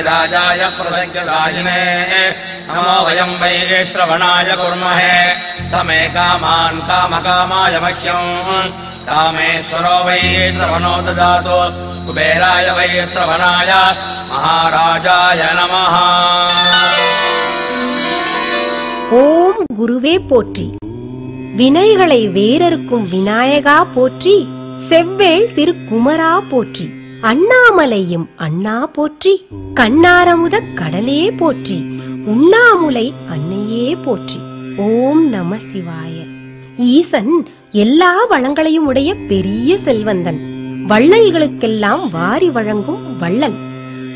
राजाय प्रसङ्गदायिने नमो प्रवज्ञराजिने वै श्रवणाय कुर्महे। स मे कामान् कामकामाय मह्यम् कामेश्वरो वै श्रवणो ददातु कुबेराय वै श्रवणाय महाराजाय नमः ஓம் குருவே போற்றி வினைகளை வேறறுக்கும் விநாயகா போற்றி செவ்வேள் திருக்குமரா போற்றி அண்ணாமலையும் அண்ணா போற்றி கண்ணாரமுத கடலே போற்றி உண்ணாமுலை அன்னையே போற்றி ஓம் நம சிவாய. ஈசன் எல்லா வளங்களையும் உடைய பெரிய செல்வந்தன். வள்ளல்களுக்கெல்லாம் வாரி வழங்கும் வள்ளல்.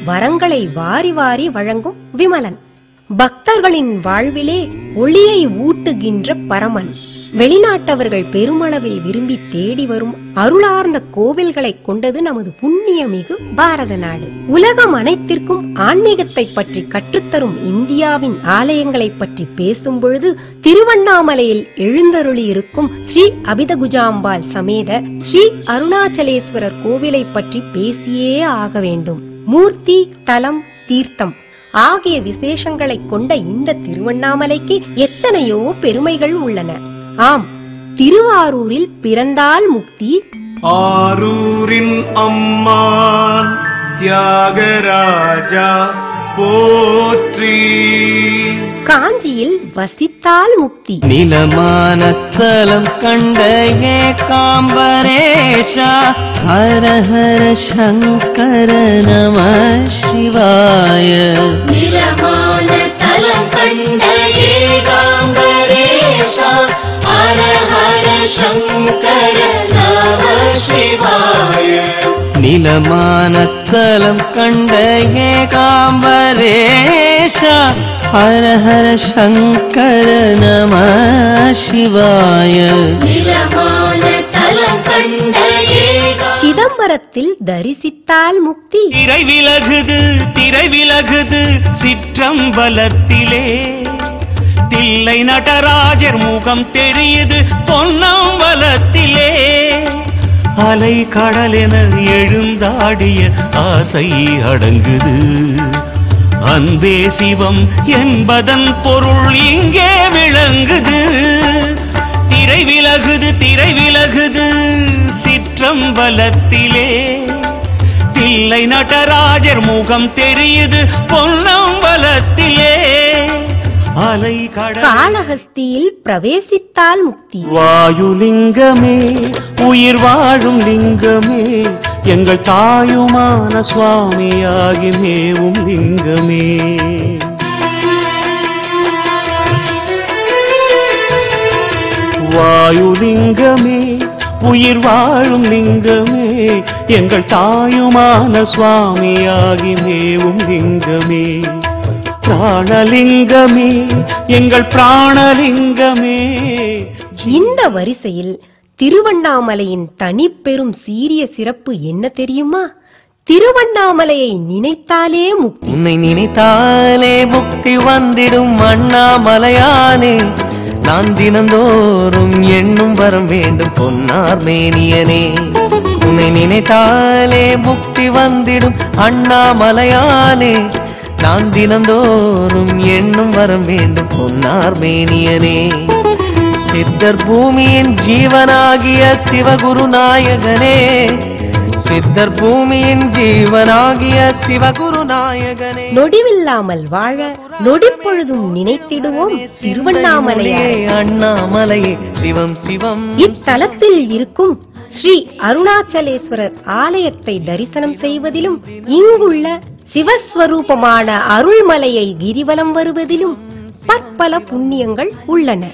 வரங்களை வாரி வாரி வழங்கும் விமலன். பக்தர்களின் வாழ்விலே ஒளியை ஊட்டுகின்ற பரமன். வெளிநாட்டவர்கள் பெருமளவில் விரும்பி தேடி வரும் அருளார்ந்த கோவில்களை கொண்டது நமது புண்ணியமிகு பாரத நாடு. உலகம் அனைத்திற்கும் ஆன்மீகத்தை பற்றி கற்றுத்தரும் இந்தியாவின் ஆலயங்களை பற்றி பேசும் பொழுது திருவண்ணாமலையில் எழுந்தருளி இருக்கும் ஸ்ரீ அபிதகுஜாம்பாள் சமேத ஸ்ரீ அருணாச்சலேஸ்வரர் கோவிலை பற்றி பேசியே ஆக வேண்டும். மூர்த்தி தலம் தீர்த்தம் ஆகிய விசேஷங்களை கொண்ட இந்த திருவண்ணாமலைக்கு எத்தனையோ பெருமைகள் உள்ளன. ஆம். திருவாரூரில் பிறந்தால் முக்தி. ஆரூரின் அம்மான் தியாகராஜா போற்றி. காஞ்சியில் வசித்தால் முக்தி. நிலமான தலம் கண்ட ஏகாம்பரேஷா ஹர ஹர சங்கர நம சிவாய. நிலமான தலம் கண்ட ஏகாம்பரேஷா சங்கர நம சிவாய நிலமான தலம் கண்ட ஏகாம்பரேஷா ஹர ஹர சங்கர நம சிவாய. நிலமான தலம் கண்ட ஏகா சிதம்பரத்தில் தரிசித்தால் முக்தி. திரை விலகுது திரை விலகுது சிற்றம்பலத்திலே. தில்லை நடராஜர் முகம் தெரியுது பொன்னம்பலத்திலே அலை கடலென எழுந்தாடிய ஆசை அடங்குது. அன்பே சிவம் என்பதன் பொருள் இங்கே விளங்குது. திரை விலகுது திரை விலகுது சிற்றம்பலத்திலே தில்லை நடராஜர் முகம் தெரியுது பொன்னம்பலத்திலே அலை காளஹஸ்தியில் பிரவேசித்தால் முக்தி. வாயுலிங்கமே உயிர் வாழும் லிங்கமே எங்கள் தாயுமான சுவாமியாகி மேவும் லிங்கமே. வாயுலிங்கமே உயிர் வாழும் லிங்கமே எங்கள் தாயுமான சுவாமியாகி மேவும் லிங்கமே. பிராணலிங்கமே எங்கள் பிராணலிங்கமே. இந்த வரிசையில் திருவண்ணாமலையின் தனிப்பெரும் சீரிய சிறப்பு என்ன தெரியுமா? திருவண்ணாமலையை நினைத்தாலே முக்தி. உன்னை நினைத்தாலே முக்தி வந்திடும் அண்ணாமலையானே. நான் தினந்தோறும் எண்ணும் வரம் வேண்டும் பொன்னார் மேனியனே. உன்னை நினைத்தாலே முக்தி வந்திடும் அண்ணாமலையானே. நான் தினந்தோறும் எண்ணும் வரம் வேண்டும் பொன்னார் மேனியனே. சித்தர் பூமியின் ஜீவனாகிய சிவகுரு நாயகனே சித்தர் பூமியின் ஜீவனாகிய சிவகுரு நாயகனே நொடிவில்லாமல் வாழ நொடிப்பொழுதும் நினைத்திடுவோம் திருவண்ணாமலையாரை அண்ணாமலையே சிவம் சிவம் இத்தலத்தில் இருக்கும் ஸ்ரீ அருணாச்சலேஸ்வரர் ஆலயத்தை தரிசனம் செய்வதிலும் இங்குள்ள சிவஸ்வரூபமான அருள்மலையை கிரிவலம் வருவதிலும் பற்பல புண்ணியங்கள் உள்ளன.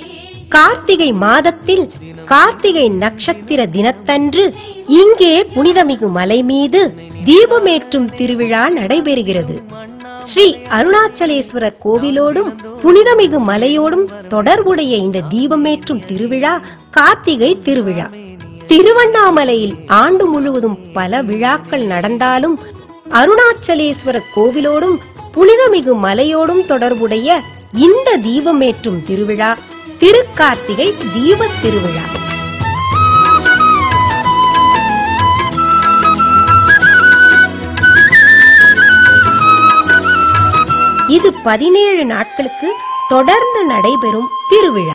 கார்த்திகை மாதத்தில் கார்த்திகை நட்சத்திர தினத்தன்று இங்கே புனிதமிகு மலை மீது தீபமேற்றும் திருவிழா நடைபெறுகிறது. ஸ்ரீ அருணாச்சலேஸ்வரர் கோவிலோடும் புனிதமிகு மலையோடும் தொடர்புடைய இந்த தீபமேற்றும் திருவிழா கார்த்திகை திருவிழா. திருவண்ணாமலையில் ஆண்டு முழுவதும் பல விழாக்கள் நடந்தாலும் அருணாச்சலேஸ்வரர் கோவிலோடும் புனிதமிகு மலையோடும் தொடர்புடைய இந்த தீபமேற்றும் திருவிழா திருக்கார்த்திகை தீபத் திருவிழா. இது பதினேழு நாட்களுக்கு தொடர்ந்து நடைபெறும் திருவிழா.